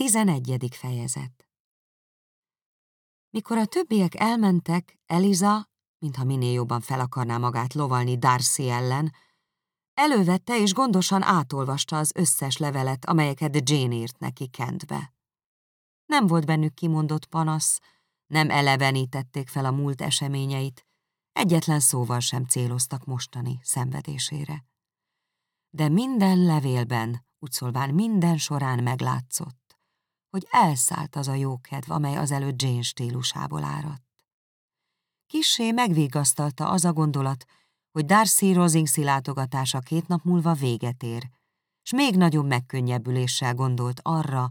Tizenegyedik fejezet Mikor a többiek elmentek, Eliza, mintha minél jobban fel akarná magát lovalni Darcy ellen, elővette és gondosan átolvasta az összes levelet, amelyeket Jane írt neki Kentbe. Nem volt bennük kimondott panasz, nem elevenítették fel a múlt eseményeit, egyetlen szóval sem céloztak mostani szenvedésére. De minden levélben, úgy szólván minden során meglátszott, hogy elszállt az a jókedv, amely azelőtt Jane stílusából áradt. Kissé megvégasztalta az a gondolat, hogy Darcy Rosingszi látogatása két nap múlva véget ér, s még nagyobb megkönnyebbüléssel gondolt arra,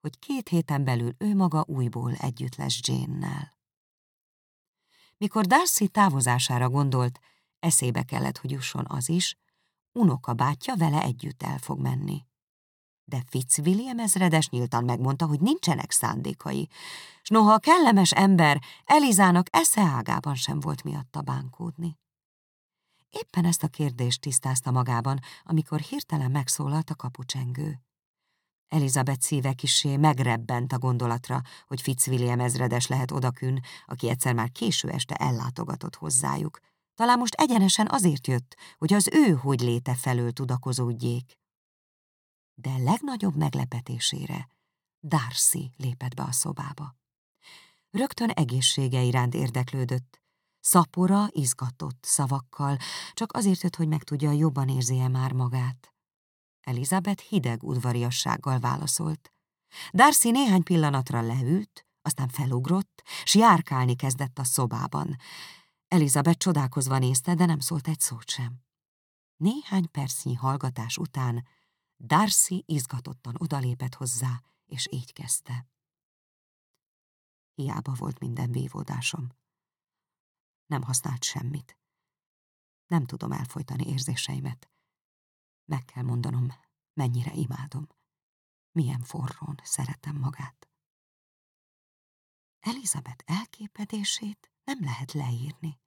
hogy két héten belül ő maga újból együtt lesz Jane-nel. Mikor Darcy távozására gondolt, eszébe kellett, hogy jusson az is, unoka bátyja vele együtt el fog menni de Fitzwilliam ezredes nyíltan megmondta, hogy nincsenek szándékai, s noha a kellemes ember Elizának esze ágában sem volt miatta bánkódni. Éppen ezt a kérdést tisztázta magában, amikor hirtelen megszólalt a kapucsengő. Elizabeth szíve kisé megrebbent a gondolatra, hogy Fitzwilliam ezredes lehet odakün, aki egyszer már késő este ellátogatott hozzájuk. Talán most egyenesen azért jött, hogy az ő hogy léte felől tudakozódjék de legnagyobb meglepetésére Darcy lépett be a szobába. Rögtön egészsége iránt érdeklődött. Szapora, izgatott szavakkal, csak azért jött, hogy megtudja, jobban érzi-e már magát. Elizabeth hideg udvariassággal válaszolt. Darcy néhány pillanatra leült, aztán felugrott, s járkálni kezdett a szobában. Elizabeth csodálkozva nézte, de nem szólt egy szót sem. Néhány percnyi hallgatás után Darcy izgatottan odalépett hozzá, és így kezdte. Hiába volt minden vívódásom. Nem használt semmit. Nem tudom elfolytani érzéseimet. Meg kell mondanom, mennyire imádom. Milyen forrón szeretem magát. Elizabeth elképedését nem lehet leírni.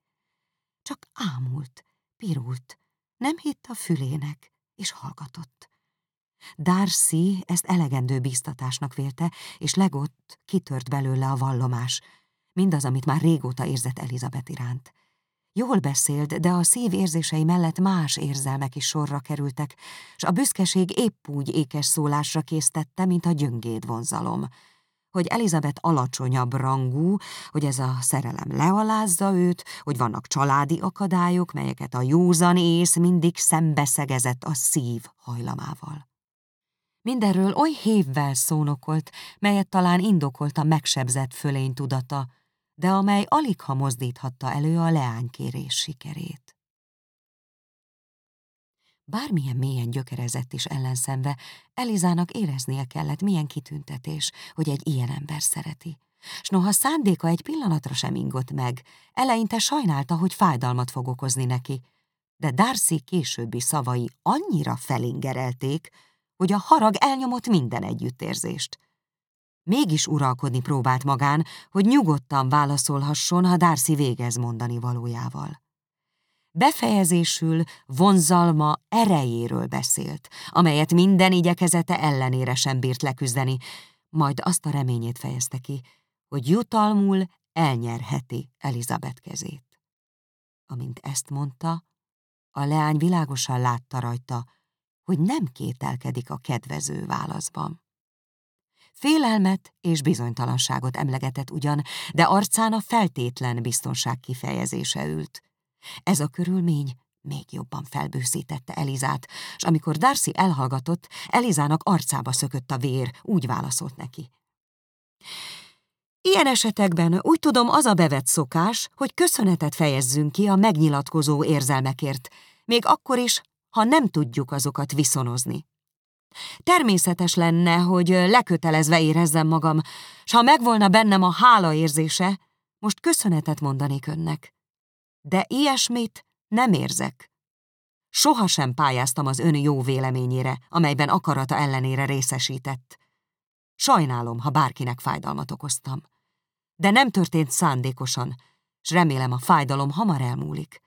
Csak ámult, pirult, nem hitt a fülének, és hallgatott. Darcy ezt elegendő biztatásnak vélte, és legott kitört belőle a vallomás, mindaz, amit már régóta érzett Elizabeth iránt. Jól beszélt, de a szív érzései mellett más érzelmek is sorra kerültek, és a büszkeség épp úgy ékes szólásra késztette, mint a gyöngéd vonzalom. Hogy Elizabeth alacsonyabb rangú, hogy ez a szerelem lealázza őt, hogy vannak családi akadályok, melyeket a józan ész mindig szembeszegezett a szív hajlamával. Mindenről oly hévvel szónokolt, melyet talán indokolta megsebzett fölény tudata, de amely alig ha mozdíthatta elő a leánykérés sikerét. Bármilyen mélyen gyökerezett is ellenszenve, Elizának éreznie kellett, milyen kitüntetés, hogy egy ilyen ember szereti. S noha szándéka egy pillanatra sem ingott meg, eleinte sajnálta, hogy fájdalmat fog okozni neki, de Darcy későbbi szavai annyira felingerelték, hogy a harag elnyomott minden együttérzést. Mégis uralkodni próbált magán, hogy nyugodtan válaszolhasson, ha Darcy végez mondani valójával. Befejezésül vonzalma erejéről beszélt, amelyet minden igyekezete ellenére sem bírt leküzdeni, majd azt a reményét fejezte ki, hogy jutalmul elnyerheti Elizabeth kezét. Amint ezt mondta, a leány világosan látta rajta, hogy nem kételkedik a kedvező válaszban. Félelmet és bizonytalanságot emlegetett ugyan, de arcán a feltétlen biztonság kifejezése ült. Ez a körülmény még jobban felbőszítette Elizát, és amikor Darcy elhallgatott, Elizának arcába szökött a vér, úgy válaszolt neki. Ilyen esetekben úgy tudom az a bevett szokás, hogy köszönetet fejezzünk ki a megnyilatkozó érzelmekért, még akkor is, ha nem tudjuk azokat viszonozni. Természetes lenne, hogy lekötelezve érezzem magam, s ha megvolna bennem a hála érzése, most köszönetet mondanék önnek. De ilyesmit nem érzek. Soha sem pályáztam az ön jó véleményére, amelyben akarata ellenére részesített. Sajnálom, ha bárkinek fájdalmat okoztam. De nem történt szándékosan, s remélem a fájdalom hamar elmúlik.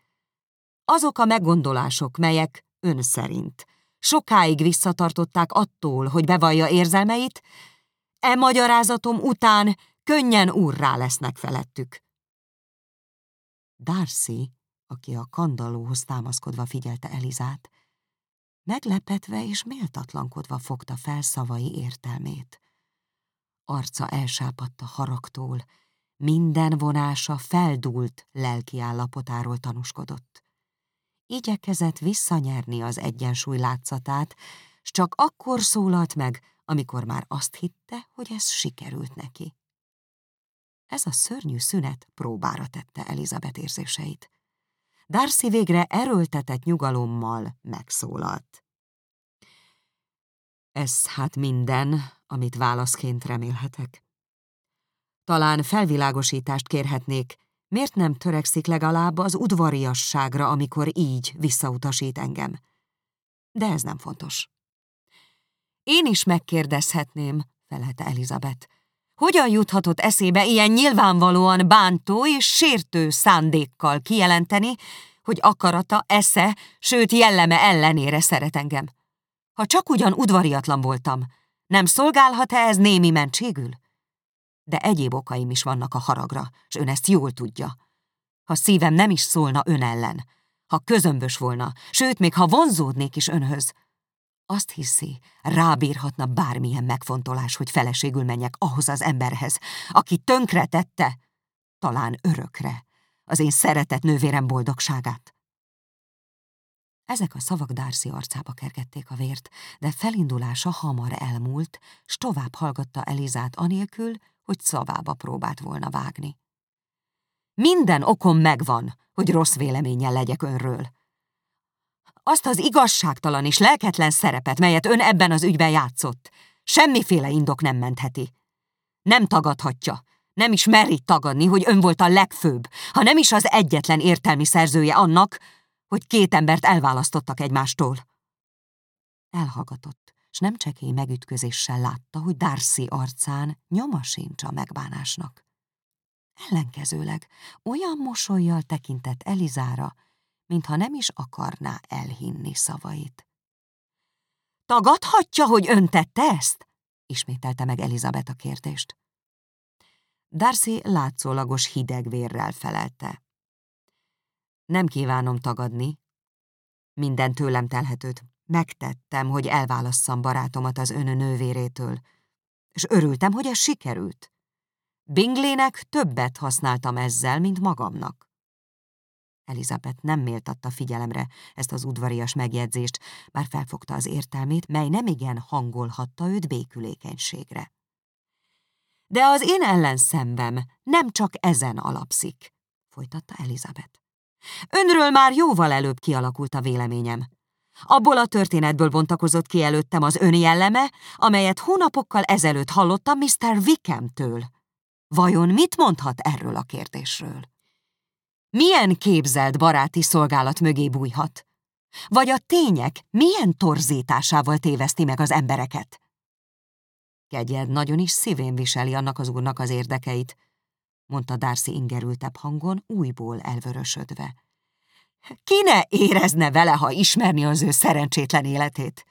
Azok a meggondolások, melyek ön szerint sokáig visszatartották attól, hogy bevallja érzelmeit, E magyarázatom után könnyen úrrá lesznek felettük. Darcy, aki a kandallóhoz támaszkodva figyelte Elizát, meglepetve és méltatlankodva fogta fel szavai értelmét. Arca elsápadt a haragtól, minden vonása feldúlt lelki állapotáról tanúskodott. Igyekezett visszanyerni az egyensúly látszatát, s csak akkor szólalt meg, amikor már azt hitte, hogy ez sikerült neki. Ez a szörnyű szünet próbára tette Elizabeth érzéseit. Darcy végre erőltetett nyugalommal megszólalt. Ez hát minden, amit válaszként remélhetek. Talán felvilágosítást kérhetnék, miért nem törekszik legalább az udvariasságra, amikor így visszautasít engem. De ez nem fontos. Én is megkérdezhetném, felelte Elizabeth. Hogyan juthatott eszébe ilyen nyilvánvalóan bántó és sértő szándékkal kijelenteni, hogy akarata, esze, sőt jelleme ellenére szeret engem? Ha csak ugyan udvariatlan voltam, nem szolgálhat-e ez némi mentségül? De egyéb okaim is vannak a haragra, és ön ezt jól tudja. Ha szívem nem is szólna ön ellen, ha közömbös volna, sőt, még ha vonzódnék is önhöz, azt hiszi, rábírhatna bármilyen megfontolás, hogy feleségül menjek ahhoz az emberhez, aki tönkre tette, talán örökre, az én szeretett nővérem boldogságát. Ezek a szavak Darcy arcába kergették a vért, de felindulása hamar elmúlt, s tovább hallgatta Elizát anélkül, hogy szavába próbált volna vágni. Minden okom megvan, hogy rossz véleménnyel legyek önről, azt az igazságtalan és lelketlen szerepet, melyet ön ebben az ügyben játszott. Semmiféle indok nem mentheti. Nem tagadhatja, nem is meri tagadni, hogy ön volt a legfőbb, ha nem is az egyetlen értelmi szerzője annak, hogy két embert elválasztottak egymástól. Elhallgatott, s nem csekély megütközéssel látta, hogy Darcy arcán nyoma sincs a megbánásnak. Ellenkezőleg olyan mosolyjal tekintett Elizára, mintha nem is akarná elhinni szavait. Tagadhatja, hogy ön tette ezt? ismételte meg Elizabeth a kérdést. Darcy látszólagos hideg vérrel felelte. Nem kívánom tagadni. Minden tőlem telhetőt megtettem, hogy elválasszam barátomat az ön nővérétől, és örültem, hogy ez sikerült. Binglének többet használtam ezzel, mint magamnak. Elizabeth nem méltatta figyelemre ezt az udvarias megjegyzést, bár felfogta az értelmét, mely nemigen hangolhatta őt békülékenységre. De az én ellenszembem nem csak ezen alapszik, folytatta Elizabeth. Önről már jóval előbb kialakult a véleményem. Abból a történetből bontakozott ki előttem az ön jelleme, amelyet hónapokkal ezelőtt hallottam Mr. Wickham-től. Vajon mit mondhat erről a kérdésről? milyen képzelt baráti szolgálat mögé bújhat? Vagy a tények milyen torzításával téveszti meg az embereket? Kegyed nagyon is szívén viseli annak az úrnak az érdekeit, mondta Darcy ingerültebb hangon, újból elvörösödve. Ki ne érezne vele, ha ismerni az ő szerencsétlen életét?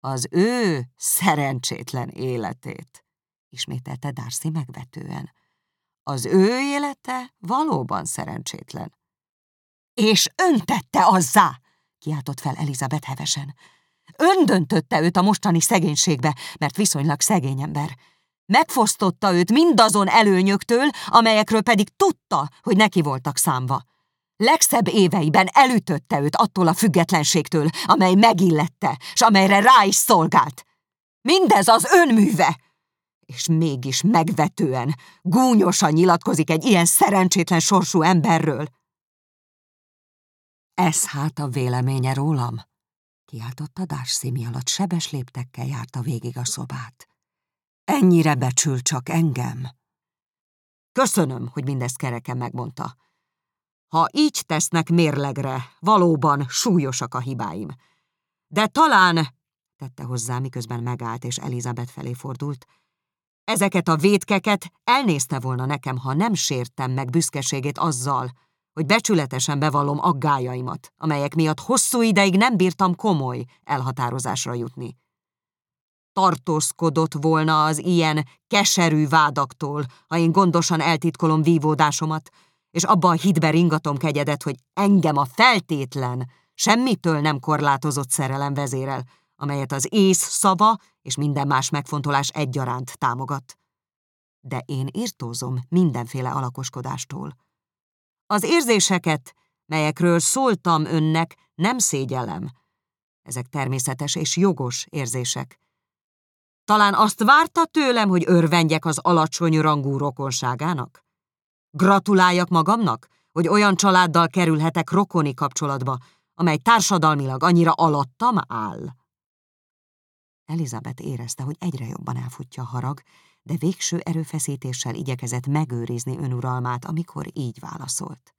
Az ő szerencsétlen életét, ismételte Darcy megvetően. Az ő élete valóban szerencsétlen. És ön tette azzá, kiáltott fel Elizabeth hevesen. Ön döntötte őt a mostani szegénységbe, mert viszonylag szegény ember. Megfosztotta őt mindazon előnyöktől, amelyekről pedig tudta, hogy neki voltak számva. Legszebb éveiben elütötte őt attól a függetlenségtől, amely megillette, s amelyre rá is szolgált. Mindez az önműve! és mégis megvetően, gúnyosan nyilatkozik egy ilyen szerencsétlen sorsú emberről. Ez hát a véleménye rólam? Kiáltotta Darcy, mi alatt sebes léptekkel járta végig a szobát. Ennyire becsül csak engem? Köszönöm, hogy mindezt kereken megmondta. Ha így tesznek mérlegre, valóban súlyosak a hibáim. De talán, tette hozzá, miközben megállt és Elizabeth felé fordult, Ezeket a védkeket elnézte volna nekem, ha nem sértem meg büszkeségét azzal, hogy becsületesen bevallom aggájaimat, amelyek miatt hosszú ideig nem bírtam komoly elhatározásra jutni. tartózkodott volna az ilyen keserű vádaktól, ha én gondosan eltitkolom vívódásomat, és abba a hitbe ringatom kegyedet, hogy engem a feltétlen, semmitől nem korlátozott szerelem vezérel, amelyet az ész szava és minden más megfontolás egyaránt támogat. De én írtózom mindenféle alakoskodástól. Az érzéseket, melyekről szóltam önnek, nem szégyellem. Ezek természetes és jogos érzések. Talán azt várta tőlem, hogy örvendjek az alacsony rangú rokonságának? Gratuláljak magamnak, hogy olyan családdal kerülhetek rokoni kapcsolatba, amely társadalmilag annyira alattam áll. Elizabeth érezte, hogy egyre jobban elfutja a harag, de végső erőfeszítéssel igyekezett megőrizni önuralmát, amikor így válaszolt.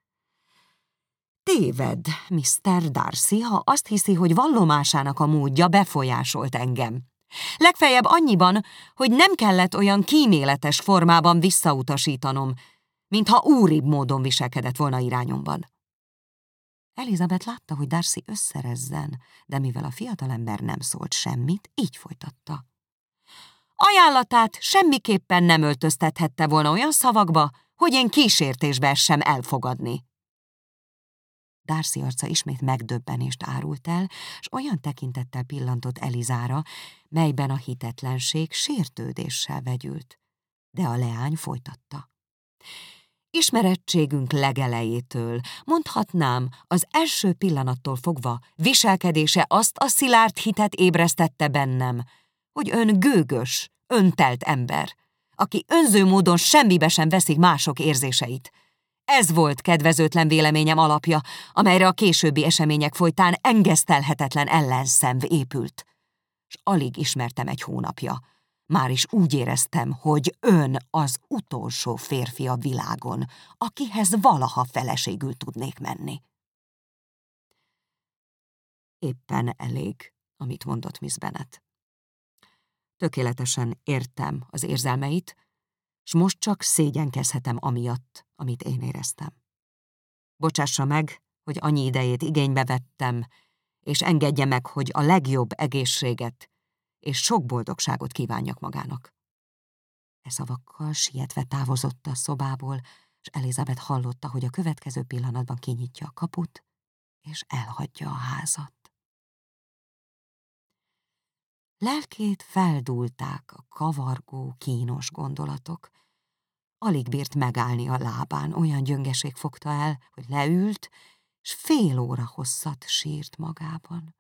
Téved, Mr. Darcy, ha azt hiszi, hogy vallomásának a módja befolyásolt engem. Legfeljebb annyiban, hogy nem kellett olyan kíméletes formában visszautasítanom, mintha úribb módon viselkedett volna irányomban. Elizabeth látta, hogy Darcy összerezzen, de mivel a fiatalember nem szólt semmit, így folytatta. Ajánlatát semmiképpen nem öltöztethette volna olyan szavakba, hogy én kísértésbe sem elfogadni. Darcy arca ismét megdöbbenést árult el, s olyan tekintettel pillantott Elizára, melyben a hitetlenség sértődéssel vegyült. De a leány folytatta. Ismerettségünk legelejétől, mondhatnám, az első pillanattól fogva viselkedése azt a szilárd hitet ébresztette bennem, hogy ön gőgös, öntelt ember, aki önző módon semmibe sem veszik mások érzéseit. Ez volt kedvezőtlen véleményem alapja, amelyre a későbbi események folytán engesztelhetetlen ellenszemv épült. S alig ismertem egy hónapja, már is úgy éreztem, hogy ön az utolsó férfi a világon, akihez valaha feleségül tudnék menni. Éppen elég, amit mondott Miss Bennet. Tökéletesen értem az érzelmeit, s most csak szégyenkezhetem amiatt, amit én éreztem. Bocsássa meg, hogy annyi idejét igénybe vettem, és engedje meg, hogy a legjobb egészséget és sok boldogságot kívánjak magának. E szavakkal sietve távozott a szobából, és Elizabeth hallotta, hogy a következő pillanatban kinyitja a kaput, és elhagyja a házat. Lelkét feldúlták a kavargó, kínos gondolatok. Alig bírt megállni a lábán, olyan gyöngeség fogta el, hogy leült, és fél óra hosszat sírt magában.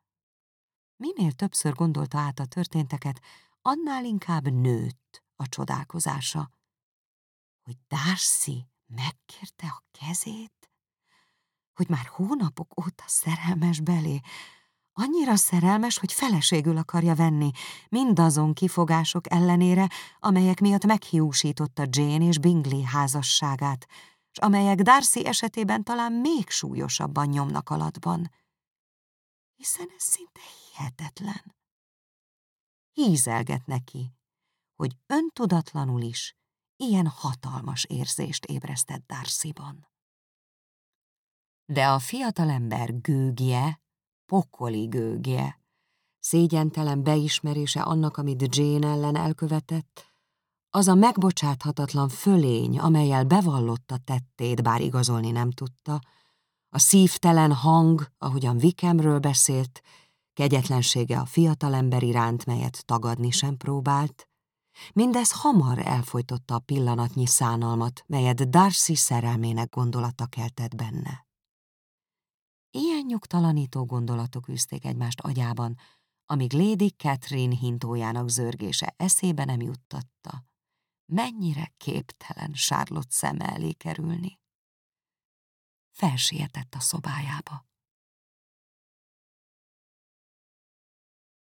Minél többször gondolta át a történteket, annál inkább nőtt a csodálkozása. Hogy Darcy megkérte a kezét? Hogy már hónapok óta szerelmes belé, annyira szerelmes, hogy feleségül akarja venni, mindazon kifogások ellenére, amelyek miatt meghiúsította Jane és Bingley házasságát, és amelyek Darcy esetében talán még súlyosabban nyomnak alatban. Hiszen ez szinte hihetetlen. Hízelget neki, hogy öntudatlanul is ilyen hatalmas érzést ébresztett Darcyban. De a fiatalember gőgje, pokoli gőgje, szégyentelen beismerése annak, amit Jane ellen elkövetett, az a megbocsáthatatlan fölény, amelyel bevallotta tettét, bár igazolni nem tudta, a szívtelen hang, ahogyan Vikemről beszélt, kegyetlensége a fiatalember iránt, melyet tagadni sem próbált, mindez hamar elfolytotta a pillanatnyi szánalmat, melyet Darcy szerelmének gondolata keltett benne. Ilyen nyugtalanító gondolatok üzték egymást agyában, amíg Lady Catherine hintójának zörgése eszébe nem juttatta. Mennyire képtelen Charlotte szeme elé kerülni. Felsietett a szobájába.